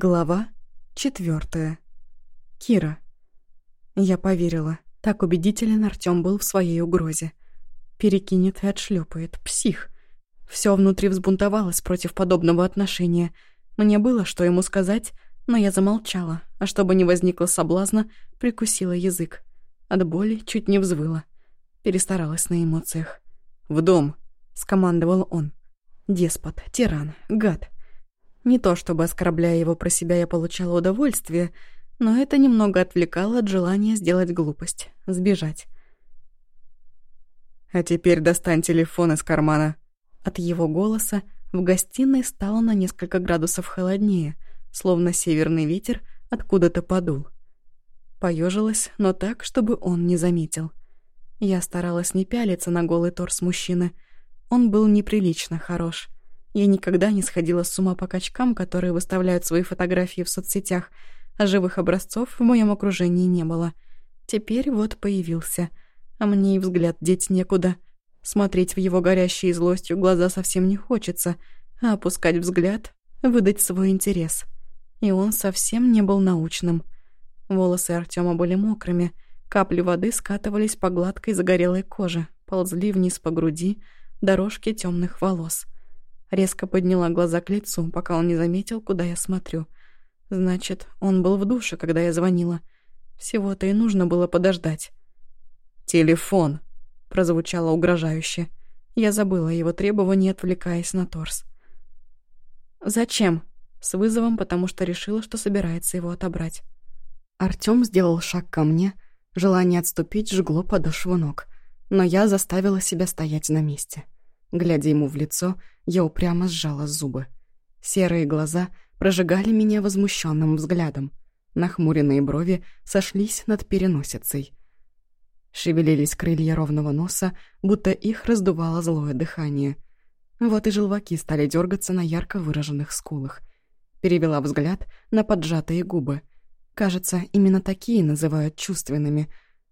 Глава четвертая. Кира. Я поверила. Так убедителен Артём был в своей угрозе. Перекинет и отшлепает. Псих. Все внутри взбунтовалось против подобного отношения. Мне было, что ему сказать, но я замолчала, а чтобы не возникло соблазна, прикусила язык. От боли чуть не взвыла. Перестаралась на эмоциях. «В дом!» — скомандовал он. Деспот, тиран, гад. Не то чтобы, оскорбляя его про себя, я получала удовольствие, но это немного отвлекало от желания сделать глупость, сбежать. «А теперь достань телефон из кармана». От его голоса в гостиной стало на несколько градусов холоднее, словно северный ветер откуда-то подул. Поежилась, но так, чтобы он не заметил. Я старалась не пялиться на голый торс мужчины. Он был неприлично хорош. Я никогда не сходила с ума по качкам, которые выставляют свои фотографии в соцсетях, а живых образцов в моем окружении не было. Теперь вот появился. А мне и взгляд деть некуда. Смотреть в его горящие злостью глаза совсем не хочется, а опускать взгляд — выдать свой интерес. И он совсем не был научным. Волосы Артема были мокрыми, капли воды скатывались по гладкой загорелой коже, ползли вниз по груди, дорожки темных волос — Резко подняла глаза к лицу, пока он не заметил, куда я смотрю. Значит, он был в душе, когда я звонила. Всего-то и нужно было подождать. «Телефон!» — прозвучало угрожающе. Я забыла его требования, отвлекаясь на торс. «Зачем?» — с вызовом, потому что решила, что собирается его отобрать. Артём сделал шаг ко мне. Желание отступить жгло подошву ног. Но я заставила себя стоять на месте. — Глядя ему в лицо, я упрямо сжала зубы. Серые глаза прожигали меня возмущенным взглядом. Нахмуренные брови сошлись над переносицей. Шевелились крылья ровного носа, будто их раздувало злое дыхание. Вот и желваки стали дергаться на ярко выраженных скулах. Перевела взгляд на поджатые губы. Кажется, именно такие называют чувственными.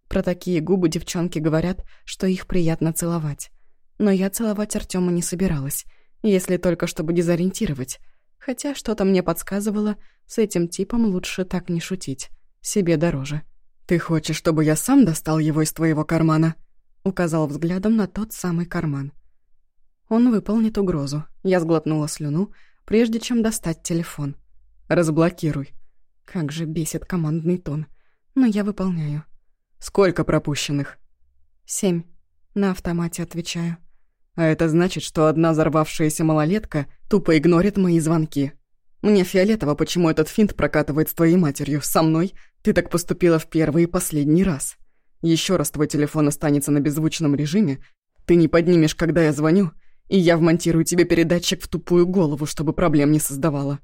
Про такие губы девчонки говорят, что их приятно целовать. Но я целовать Артема не собиралась, если только чтобы дезориентировать. Хотя что-то мне подсказывало, с этим типом лучше так не шутить. Себе дороже. «Ты хочешь, чтобы я сам достал его из твоего кармана?» Указал взглядом на тот самый карман. Он выполнит угрозу. Я сглотнула слюну, прежде чем достать телефон. «Разблокируй». Как же бесит командный тон. Но я выполняю. «Сколько пропущенных?» «Семь». На автомате отвечаю. А это значит, что одна взорвавшаяся малолетка тупо игнорит мои звонки. Мне фиолетово, почему этот финт прокатывает с твоей матерью. Со мной ты так поступила в первый и последний раз. Еще раз твой телефон останется на беззвучном режиме, ты не поднимешь, когда я звоню, и я вмонтирую тебе передатчик в тупую голову, чтобы проблем не создавала».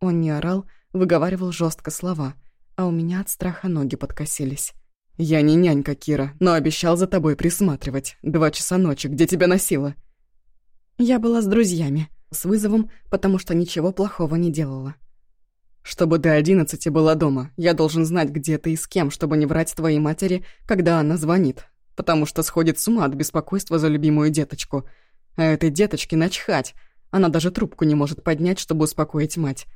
Он не орал, выговаривал жестко слова, а у меня от страха ноги подкосились. «Я не нянька, Кира, но обещал за тобой присматривать. Два часа ночи, где тебя носила?» Я была с друзьями, с вызовом, потому что ничего плохого не делала. «Чтобы до одиннадцати была дома, я должен знать, где ты и с кем, чтобы не врать твоей матери, когда она звонит, потому что сходит с ума от беспокойства за любимую деточку. А этой деточке начхать, она даже трубку не может поднять, чтобы успокоить мать».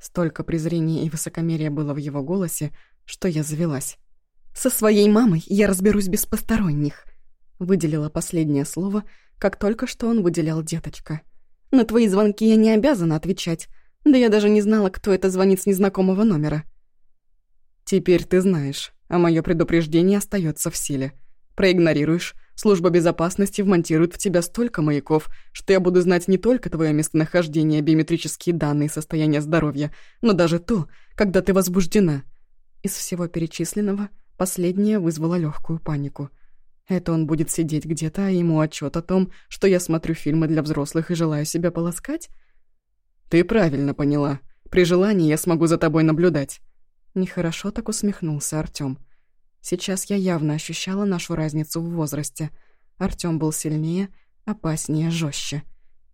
Столько презрения и высокомерия было в его голосе, что я завелась. Со своей мамой я разберусь без посторонних», — выделила последнее слово, как только что он выделял деточка. «На твои звонки я не обязана отвечать. Да я даже не знала, кто это звонит с незнакомого номера». «Теперь ты знаешь, а мое предупреждение остается в силе. Проигнорируешь, служба безопасности вмонтирует в тебя столько маяков, что я буду знать не только твое местонахождение, биометрические данные, состояние здоровья, но даже то, когда ты возбуждена». Из всего перечисленного Последнее вызвало легкую панику. Это он будет сидеть где-то, а ему отчет о том, что я смотрю фильмы для взрослых и желаю себя полоскать? Ты правильно поняла. При желании я смогу за тобой наблюдать. Нехорошо так усмехнулся Артём. Сейчас я явно ощущала нашу разницу в возрасте. Артём был сильнее, опаснее, жестче.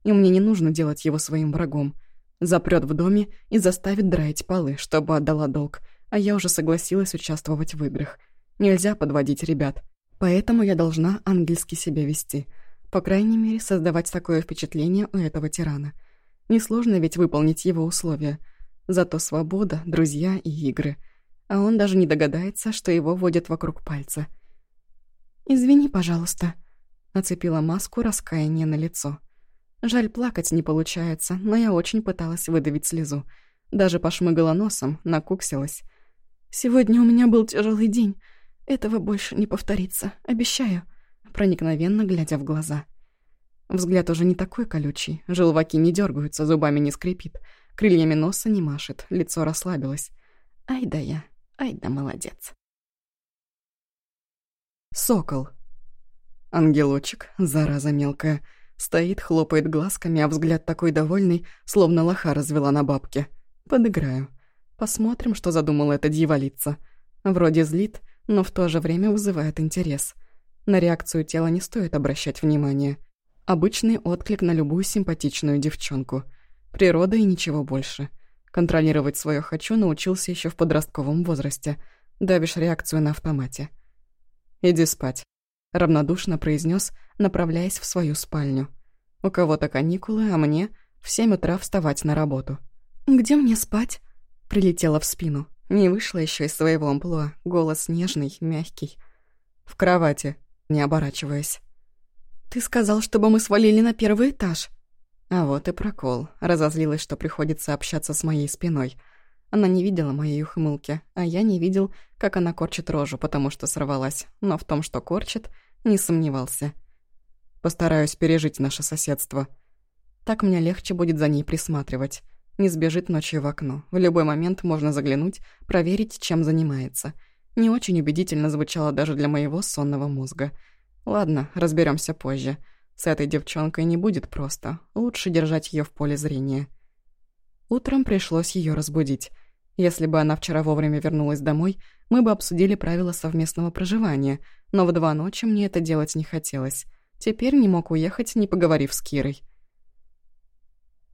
И мне не нужно делать его своим врагом. Запрет в доме и заставит драить полы, чтобы отдала долг — а я уже согласилась участвовать в играх. Нельзя подводить ребят. Поэтому я должна ангельски себя вести. По крайней мере, создавать такое впечатление у этого тирана. Несложно ведь выполнить его условия. Зато свобода, друзья и игры. А он даже не догадается, что его водят вокруг пальца. «Извини, пожалуйста», — нацепила маску раскаяния на лицо. Жаль, плакать не получается, но я очень пыталась выдавить слезу. Даже пошмыгала носом, накуксилась. «Сегодня у меня был тяжелый день. Этого больше не повторится, обещаю», проникновенно глядя в глаза. Взгляд уже не такой колючий, желваки не дергаются, зубами не скрипит, крыльями носа не машет, лицо расслабилось. Ай да я, ай да молодец. Сокол. Ангелочек, зараза мелкая, стоит, хлопает глазками, а взгляд такой довольный, словно лоха развела на бабке. Подыграю. Посмотрим, что задумала эта дьяволица. Вроде злит, но в то же время вызывает интерес. На реакцию тела не стоит обращать внимания. Обычный отклик на любую симпатичную девчонку. Природа и ничего больше. Контролировать свое «хочу» научился еще в подростковом возрасте. Давишь реакцию на автомате. «Иди спать», — равнодушно произнес, направляясь в свою спальню. «У кого-то каникулы, а мне в семь утра вставать на работу». «Где мне спать?» — прилетела в спину. Не вышла еще из своего амплуа. Голос нежный, мягкий. «В кровати», не оборачиваясь. «Ты сказал, чтобы мы свалили на первый этаж». А вот и прокол. Разозлилась, что приходится общаться с моей спиной. Она не видела моей ухмылки, а я не видел, как она корчит рожу, потому что сорвалась. Но в том, что корчит, не сомневался. Постараюсь пережить наше соседство. Так мне легче будет за ней присматривать. Не сбежит ночью в окно. В любой момент можно заглянуть, проверить, чем занимается. Не очень убедительно звучало даже для моего сонного мозга — Ладно, разберемся позже. С этой девчонкой не будет просто. Лучше держать ее в поле зрения. Утром пришлось ее разбудить. Если бы она вчера вовремя вернулась домой, мы бы обсудили правила совместного проживания, но в два ночи мне это делать не хотелось. Теперь не мог уехать, не поговорив с Кирой.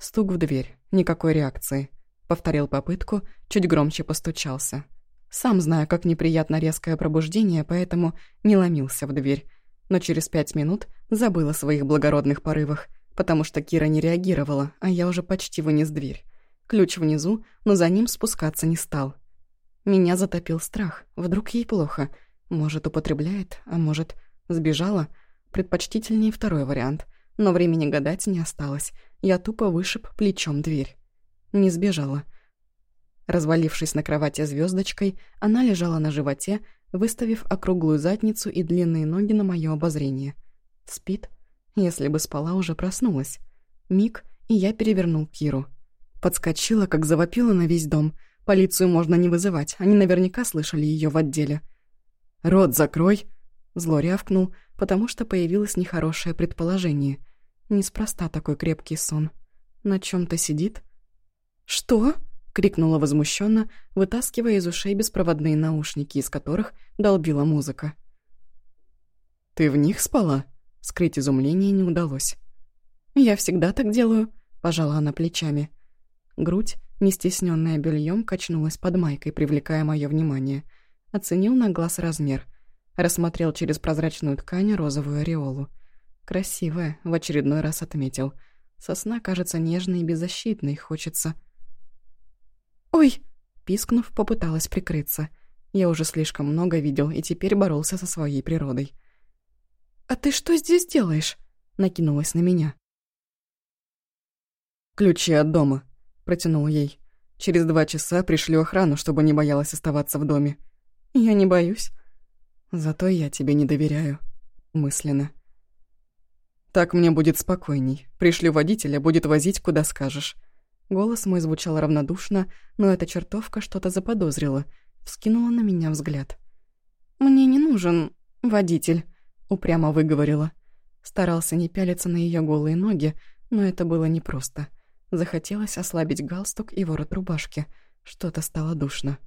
Стук в дверь. Никакой реакции. Повторил попытку, чуть громче постучался. Сам знаю, как неприятно резкое пробуждение, поэтому не ломился в дверь но через пять минут забыла о своих благородных порывах, потому что Кира не реагировала, а я уже почти вынес дверь. Ключ внизу, но за ним спускаться не стал. Меня затопил страх. Вдруг ей плохо. Может, употребляет, а может, сбежала. Предпочтительнее второй вариант. Но времени гадать не осталось. Я тупо вышиб плечом дверь. Не сбежала. Развалившись на кровати звездочкой, она лежала на животе, выставив округлую задницу и длинные ноги на мое обозрение. Спит? Если бы спала, уже проснулась. Миг, и я перевернул Киру. Подскочила, как завопила на весь дом. Полицию можно не вызывать, они наверняка слышали ее в отделе. «Рот закрой!» Зло рявкнул, потому что появилось нехорошее предположение. Неспроста такой крепкий сон. На чем то сидит? «Что?» — крикнула возмущенно, вытаскивая из ушей беспроводные наушники, из которых долбила музыка. «Ты в них спала?» Скрыть изумление не удалось. «Я всегда так делаю», — пожала она плечами. Грудь, не стесненная бельем, качнулась под майкой, привлекая мое внимание. Оценил на глаз размер. Рассмотрел через прозрачную ткань розовую ореолу. Красивая, в очередной раз отметил. Сосна кажется нежной и беззащитной, хочется... «Ой!» — пискнув, попыталась прикрыться. Я уже слишком много видел и теперь боролся со своей природой. «А ты что здесь делаешь?» — накинулась на меня. «Ключи от дома», — протянул ей. «Через два часа пришлю охрану, чтобы не боялась оставаться в доме». «Я не боюсь». «Зато я тебе не доверяю», — мысленно. «Так мне будет спокойней. Пришлю водителя, будет возить, куда скажешь. Голос мой звучал равнодушно, но эта чертовка что-то заподозрила, вскинула на меня взгляд. «Мне не нужен водитель», — упрямо выговорила. Старался не пялиться на ее голые ноги, но это было непросто. Захотелось ослабить галстук и ворот рубашки. Что-то стало душно.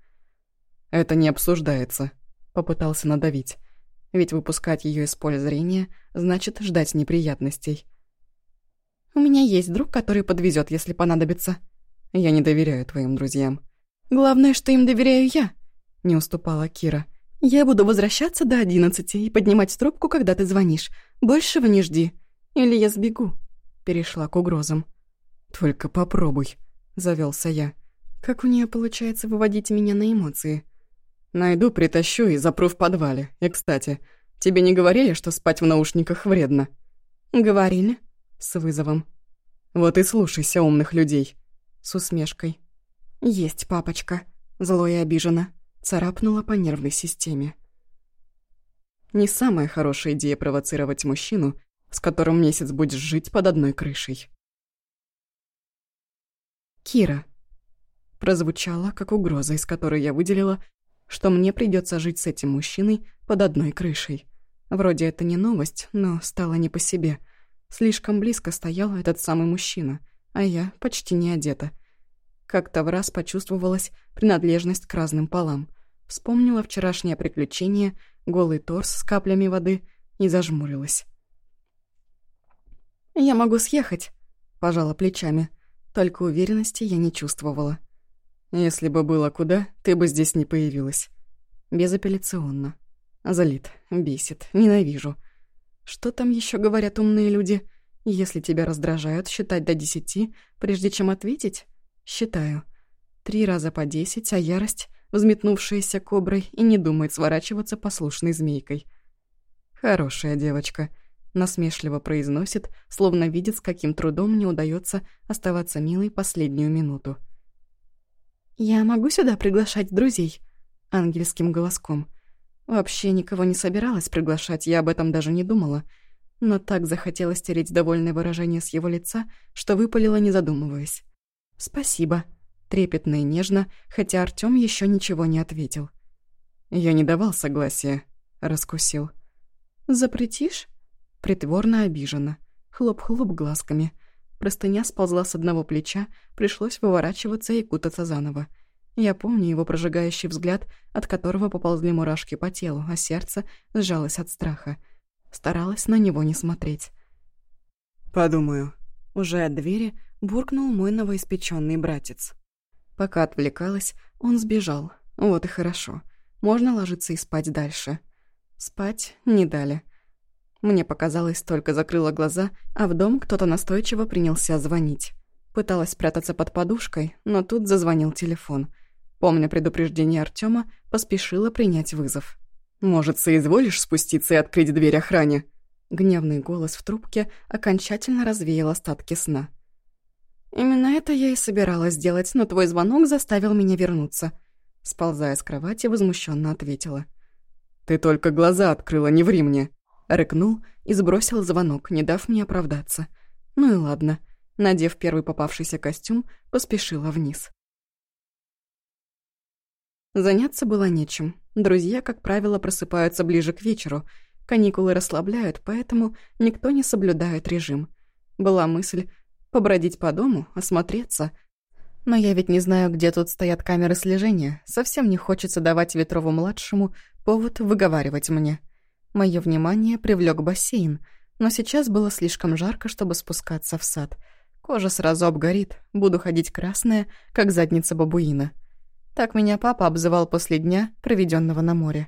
«Это не обсуждается», — попытался надавить. Ведь выпускать ее из поля зрения значит ждать неприятностей. У меня есть друг, который подвезет, если понадобится. Я не доверяю твоим друзьям. Главное, что им доверяю я, не уступала Кира. Я буду возвращаться до одиннадцати и поднимать трубку, когда ты звонишь. Большего не жди. Или я сбегу. Перешла к угрозам. Только попробуй, завелся я. Как у нее получается выводить меня на эмоции? Найду, притащу и запру в подвале. И, кстати, тебе не говорили, что спать в наушниках вредно? Говорили. С вызовом. Вот и слушайся умных людей. С усмешкой. Есть, папочка. Зло и обиженно. Царапнула по нервной системе. Не самая хорошая идея провоцировать мужчину, с которым месяц будешь жить под одной крышей. Кира. Прозвучало, как угроза, из которой я выделила, что мне придется жить с этим мужчиной под одной крышей. Вроде это не новость, но стало не по себе. Слишком близко стоял этот самый мужчина, а я почти не одета — как-то в раз почувствовалась принадлежность к разным полам. Вспомнила вчерашнее приключение, голый торс с каплями воды и зажмурилась. «Я могу съехать», — пожала плечами. Только уверенности я не чувствовала. «Если бы было куда, ты бы здесь не появилась». Безапелляционно. Залит, бесит, ненавижу. Что там еще говорят умные люди? Если тебя раздражают, считать до десяти, прежде чем ответить? Считаю. Три раза по десять, а ярость, взметнувшаяся коброй, и не думает сворачиваться послушной змейкой. «Хорошая девочка», — насмешливо произносит, словно видит, с каким трудом мне удается оставаться милой последнюю минуту. «Я могу сюда приглашать друзей?» — ангельским голоском. Вообще никого не собиралась приглашать, я об этом даже не думала. Но так захотелось стереть довольное выражение с его лица, что выпалила, не задумываясь. «Спасибо», — трепетно и нежно, хотя Артём ещё ничего не ответил. «Я не давал согласия», — раскусил. «Запретишь?» Притворно обиженно. Хлоп-хлоп глазками. Простыня сползла с одного плеча, пришлось выворачиваться и кутаться заново. Я помню его прожигающий взгляд, от которого поползли мурашки по телу, а сердце сжалось от страха. Старалась на него не смотреть. «Подумаю». Уже от двери буркнул мой новоиспеченный братец. Пока отвлекалась, он сбежал. Вот и хорошо. Можно ложиться и спать дальше. Спать не дали. Мне показалось, только закрыла глаза, а в дом кто-то настойчиво принялся звонить. Пыталась спрятаться под подушкой, но тут зазвонил телефон. Помня предупреждение Артема, поспешила принять вызов. «Может, соизволишь спуститься и открыть дверь охране?» Гневный голос в трубке окончательно развеял остатки сна. «Именно это я и собиралась сделать, но твой звонок заставил меня вернуться», сползая с кровати, возмущенно ответила. «Ты только глаза открыла, не ври мне!» Рыкнул и сбросил звонок, не дав мне оправдаться. Ну и ладно. Надев первый попавшийся костюм, поспешила вниз. Заняться было нечем. Друзья, как правило, просыпаются ближе к вечеру. Каникулы расслабляют, поэтому никто не соблюдает режим. Была мысль Побродить по дому, осмотреться. Но я ведь не знаю, где тут стоят камеры слежения. Совсем не хочется давать Ветрову-младшему повод выговаривать мне. Моё внимание привлёк бассейн, но сейчас было слишком жарко, чтобы спускаться в сад. Кожа сразу обгорит, буду ходить красная, как задница бабуина. Так меня папа обзывал после дня, проведённого на море.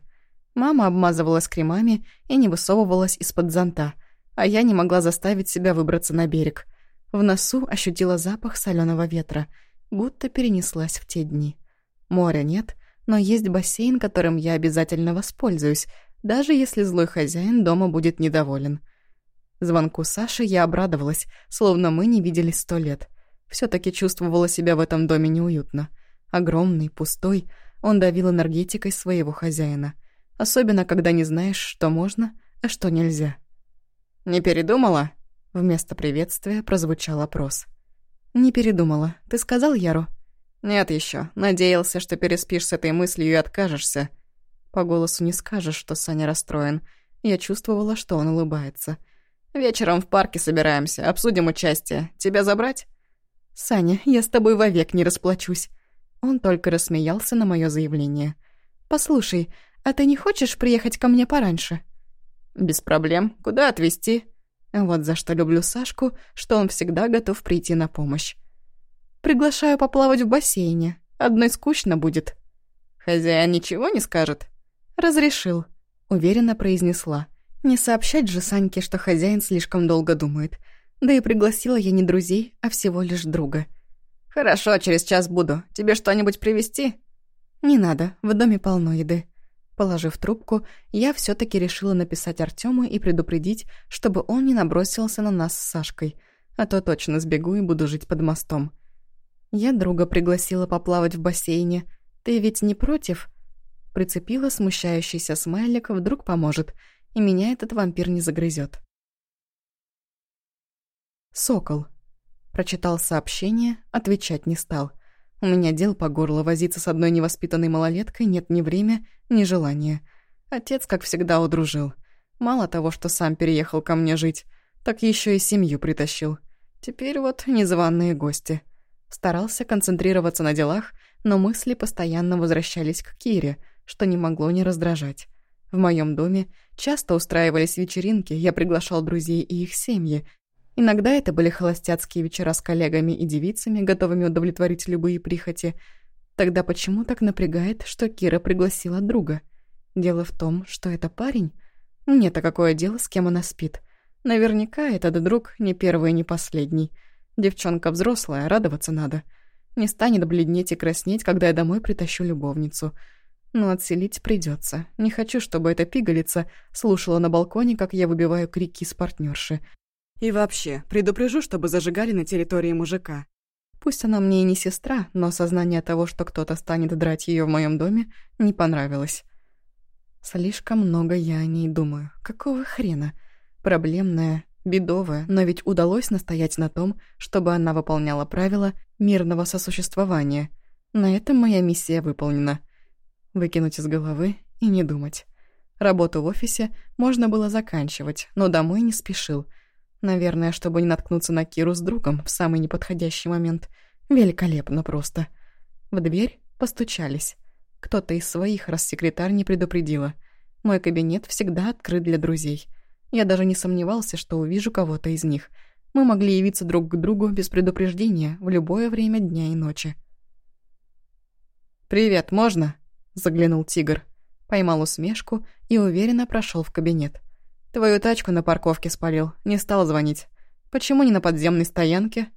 Мама обмазывалась кремами и не высовывалась из-под зонта, а я не могла заставить себя выбраться на берег. В носу ощутила запах соленого ветра, будто перенеслась в те дни. Моря нет, но есть бассейн, которым я обязательно воспользуюсь, даже если злой хозяин дома будет недоволен. Звонку Саши я обрадовалась, словно мы не виделись сто лет. все таки чувствовала себя в этом доме неуютно. Огромный, пустой, он давил энергетикой своего хозяина. Особенно, когда не знаешь, что можно, а что нельзя. «Не передумала?» Вместо приветствия прозвучал опрос. «Не передумала. Ты сказал Яру?» «Нет еще. Надеялся, что переспишь с этой мыслью и откажешься». По голосу не скажешь, что Саня расстроен. Я чувствовала, что он улыбается. «Вечером в парке собираемся, обсудим участие. Тебя забрать?» «Саня, я с тобой вовек не расплачусь». Он только рассмеялся на мое заявление. «Послушай, а ты не хочешь приехать ко мне пораньше?» «Без проблем. Куда отвезти?» Вот за что люблю Сашку, что он всегда готов прийти на помощь. Приглашаю поплавать в бассейне. Одной скучно будет. Хозяин ничего не скажет? Разрешил, уверенно произнесла. Не сообщать же Саньке, что хозяин слишком долго думает. Да и пригласила я не друзей, а всего лишь друга. «Хорошо, через час буду. Тебе что-нибудь привезти?» «Не надо, в доме полно еды». Положив трубку, я все таки решила написать Артему и предупредить, чтобы он не набросился на нас с Сашкой, а то точно сбегу и буду жить под мостом. Я друга пригласила поплавать в бассейне. Ты ведь не против? Прицепила смущающийся смайлик, вдруг поможет, и меня этот вампир не загрызет. Сокол. Прочитал сообщение, отвечать не стал. У меня дел по горло, возиться с одной невоспитанной малолеткой нет ни время, ни желания. Отец, как всегда, удружил. Мало того, что сам переехал ко мне жить, так еще и семью притащил. Теперь вот незваные гости. Старался концентрироваться на делах, но мысли постоянно возвращались к Кире, что не могло не раздражать. В моем доме часто устраивались вечеринки, я приглашал друзей и их семьи, Иногда это были холостяцкие вечера с коллегами и девицами, готовыми удовлетворить любые прихоти. Тогда почему так напрягает, что Кира пригласила друга? Дело в том, что это парень? Мне-то какое дело, с кем она спит? Наверняка этот друг не первый и не последний. Девчонка взрослая, радоваться надо. Не станет бледнеть и краснеть, когда я домой притащу любовницу. Но отселить придется. Не хочу, чтобы эта пигалица слушала на балконе, как я выбиваю крики с партнерши. И вообще, предупрежу, чтобы зажигали на территории мужика. Пусть она мне и не сестра, но осознание того, что кто-то станет драть ее в моем доме, не понравилось. Слишком много я о ней думаю. Какого хрена? Проблемная, бедовая, но ведь удалось настоять на том, чтобы она выполняла правила мирного сосуществования. На этом моя миссия выполнена. Выкинуть из головы и не думать. Работу в офисе можно было заканчивать, но домой не спешил — Наверное, чтобы не наткнуться на Киру с другом в самый неподходящий момент. Великолепно просто. В дверь постучались. Кто-то из своих, раз секретарь не предупредила. Мой кабинет всегда открыт для друзей. Я даже не сомневался, что увижу кого-то из них. Мы могли явиться друг к другу без предупреждения в любое время дня и ночи. «Привет, можно?» – заглянул тигр. Поймал усмешку и уверенно прошел в кабинет. Твою тачку на парковке спалил, не стал звонить. Почему не на подземной стоянке?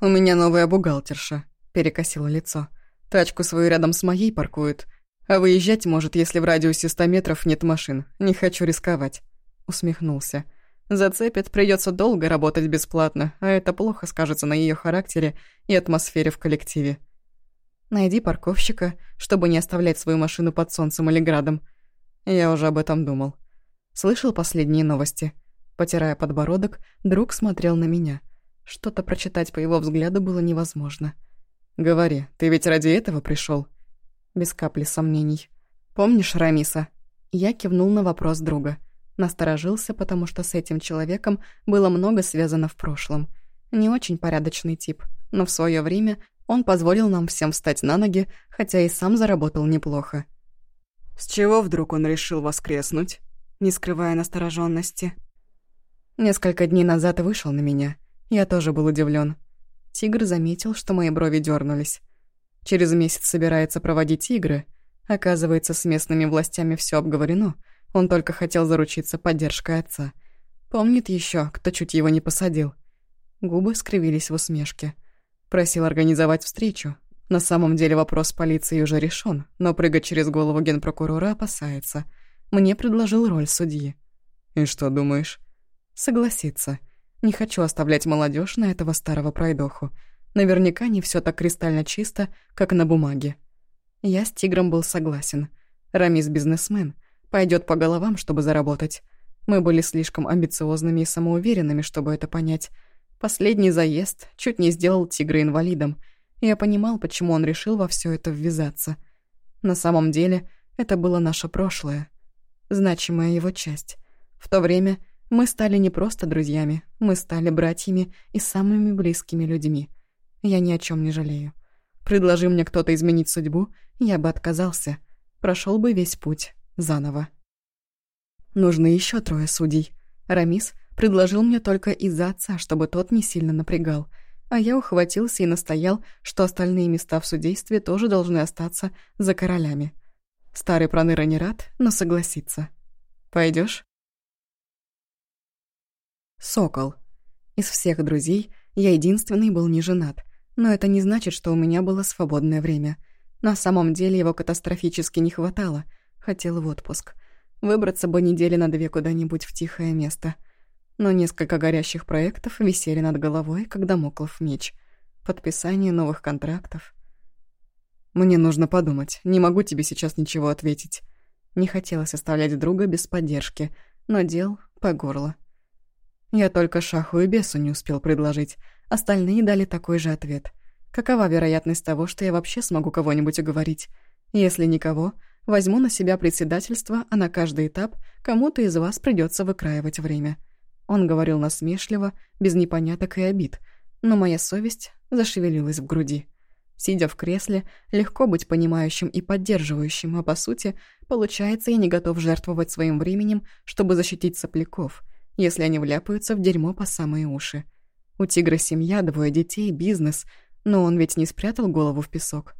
У меня новая бухгалтерша, перекосило лицо. Тачку свою рядом с моей паркуют. А выезжать может, если в радиусе ста метров нет машин. Не хочу рисковать. Усмехнулся. Зацепит, придется долго работать бесплатно, а это плохо скажется на ее характере и атмосфере в коллективе. Найди парковщика, чтобы не оставлять свою машину под солнцем или градом. Я уже об этом думал. Слышал последние новости?» Потирая подбородок, друг смотрел на меня. Что-то прочитать по его взгляду было невозможно. «Говори, ты ведь ради этого пришел? Без капли сомнений. «Помнишь Рамиса?» Я кивнул на вопрос друга. Насторожился, потому что с этим человеком было много связано в прошлом. Не очень порядочный тип, но в свое время он позволил нам всем встать на ноги, хотя и сам заработал неплохо. «С чего вдруг он решил воскреснуть?» не скрывая настороженности. Несколько дней назад вышел на меня. Я тоже был удивлен. Тигр заметил, что мои брови дернулись. Через месяц собирается проводить игры. Оказывается, с местными властями все обговорено. Он только хотел заручиться поддержкой отца. Помнит еще, кто чуть его не посадил. Губы скривились в усмешке. Просил организовать встречу. На самом деле вопрос полиции уже решен, но прыгать через голову генпрокурора опасается — мне предложил роль судьи. «И что думаешь?» «Согласиться. Не хочу оставлять молодежь на этого старого пройдоху. Наверняка не все так кристально чисто, как на бумаге». Я с Тигром был согласен. Рамис бизнесмен. Пойдет по головам, чтобы заработать. Мы были слишком амбициозными и самоуверенными, чтобы это понять. Последний заезд чуть не сделал Тигра инвалидом. Я понимал, почему он решил во все это ввязаться. На самом деле, это было наше прошлое значимая его часть. В то время мы стали не просто друзьями, мы стали братьями и самыми близкими людьми. Я ни о чем не жалею. Предложи мне кто-то изменить судьбу, я бы отказался. Прошел бы весь путь заново. Нужны еще трое судей. Рамис предложил мне только из-за отца, чтобы тот не сильно напрягал, а я ухватился и настоял, что остальные места в судействе тоже должны остаться за королями. Старый проныра не рад, но согласится. Пойдешь? Сокол. Из всех друзей я единственный был не женат. Но это не значит, что у меня было свободное время. На самом деле его катастрофически не хватало. Хотел в отпуск. Выбраться бы недели на две куда-нибудь в тихое место. Но несколько горящих проектов висели над головой, когда моклов меч. Подписание новых контрактов. «Мне нужно подумать. Не могу тебе сейчас ничего ответить». Не хотелось оставлять друга без поддержки, но дел по горло. Я только шаху и бесу не успел предложить. Остальные дали такой же ответ. Какова вероятность того, что я вообще смогу кого-нибудь уговорить? Если никого, возьму на себя председательство, а на каждый этап кому-то из вас придется выкраивать время. Он говорил насмешливо, без непоняток и обид, но моя совесть зашевелилась в груди. Сидя в кресле, легко быть понимающим и поддерживающим, а по сути, получается, я не готов жертвовать своим временем, чтобы защитить сопляков — если они вляпаются в дерьмо по самые уши. У тигра семья, двое детей, бизнес, но он ведь не спрятал голову в песок.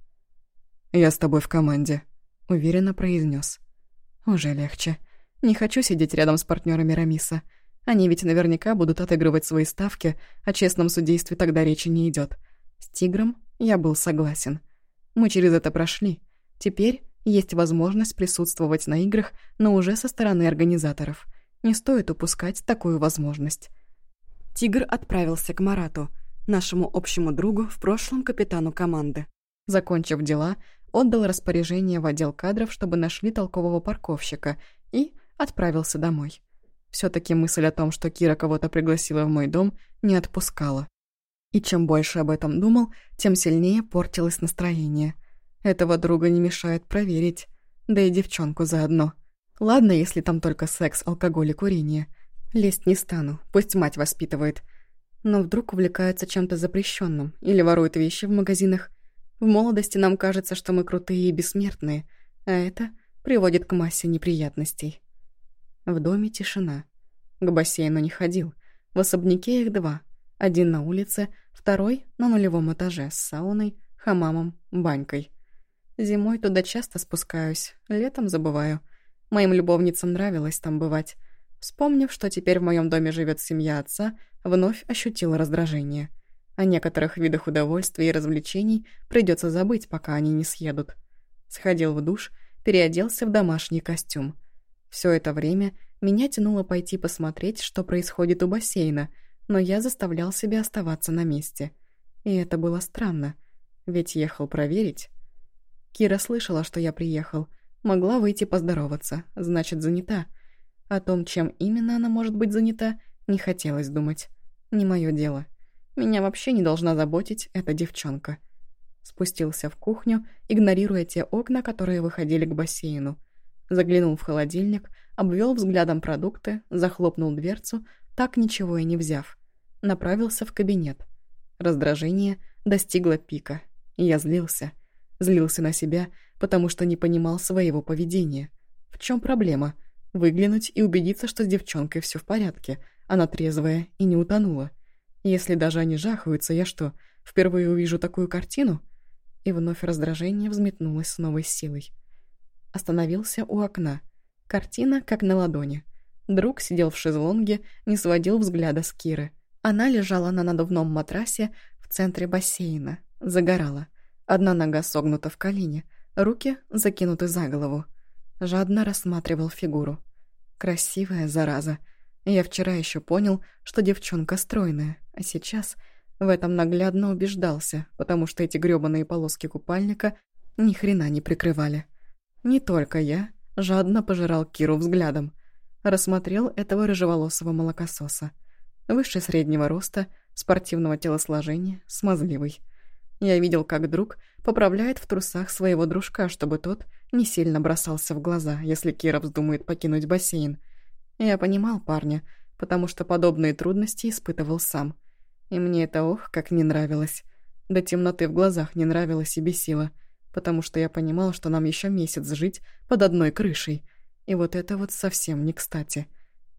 «Я с тобой в команде», — уверенно произнес. «Уже легче. Не хочу сидеть рядом с партнерами Рамиса. Они ведь наверняка будут отыгрывать свои ставки, о честном судействе тогда речи не идет. С тигром я был согласен. Мы через это прошли. Теперь есть возможность присутствовать на играх, но уже со стороны организаторов. Не стоит упускать такую возможность. Тигр отправился к Марату, нашему общему другу, в прошлом капитану команды. Закончив дела, отдал распоряжение в отдел кадров, чтобы нашли толкового парковщика, и отправился домой. Все таки мысль о том, что Кира кого-то пригласила в мой дом, не отпускала. И чем больше об этом думал, тем сильнее портилось настроение. Этого друга не мешает проверить, да и девчонку заодно. Ладно, если там только секс, алкоголь и курение. Лезть не стану, пусть мать воспитывает. Но вдруг увлекается чем-то запрещенным или ворует вещи в магазинах. В молодости нам кажется, что мы крутые и бессмертные, а это приводит к массе неприятностей. В доме тишина. К бассейну не ходил. В особняке их два. Один на улице, второй на нулевом этаже с сауной, хамамом, банькой. Зимой туда часто спускаюсь, летом забываю — Моим любовницам нравилось там бывать. Вспомнив, что теперь в моем доме живет семья отца, вновь ощутила раздражение. О некоторых видах удовольствий и развлечений придется забыть, пока они не съедут. Сходил в душ, переоделся в домашний костюм. Все это время меня тянуло пойти посмотреть, что происходит у бассейна, но я заставлял себя оставаться на месте. И это было странно, ведь ехал проверить. Кира слышала, что я приехал — Могла выйти поздороваться, значит, занята. О том, чем именно она может быть занята, не хотелось думать. Не мое дело. Меня вообще не должна заботить эта девчонка. Спустился в кухню, игнорируя те окна, которые выходили к бассейну. Заглянул в холодильник, обвел взглядом продукты, захлопнул дверцу, так ничего и не взяв. Направился в кабинет. Раздражение достигло пика. Я злился. Злился на себя, потому что не понимал своего поведения. В чем проблема? Выглянуть и убедиться, что с девчонкой все в порядке, она трезвая и не утонула. Если даже они жахаются, я что, впервые увижу такую картину? И вновь раздражение взметнулось с новой силой. Остановился у окна. Картина как на ладони. Друг сидел в шезлонге, не сводил взгляда с Киры. Она лежала на надувном матрасе в центре бассейна, загорала. Одна нога согнута в колени, Руки закинуты за голову. Жадно рассматривал фигуру. Красивая зараза. Я вчера еще понял, что девчонка стройная, а сейчас в этом наглядно убеждался, потому что эти грёбаные полоски купальника ни хрена не прикрывали. Не только я жадно пожирал Киру взглядом. Рассмотрел этого рыжеволосого молокососа. Выше среднего роста, спортивного телосложения, смазливый. Я видел, как друг поправляет в трусах своего дружка, чтобы тот не сильно бросался в глаза, если Кира вздумает покинуть бассейн. Я понимал парня, потому что подобные трудности испытывал сам. И мне это ох, как не нравилось. До темноты в глазах не нравилось и бесило, потому что я понимал, что нам еще месяц жить под одной крышей. И вот это вот совсем не кстати.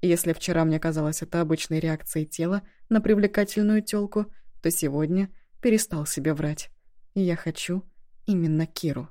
Если вчера мне казалось это обычной реакцией тела на привлекательную тёлку, то сегодня перестал себе врать. И я хочу именно Киру.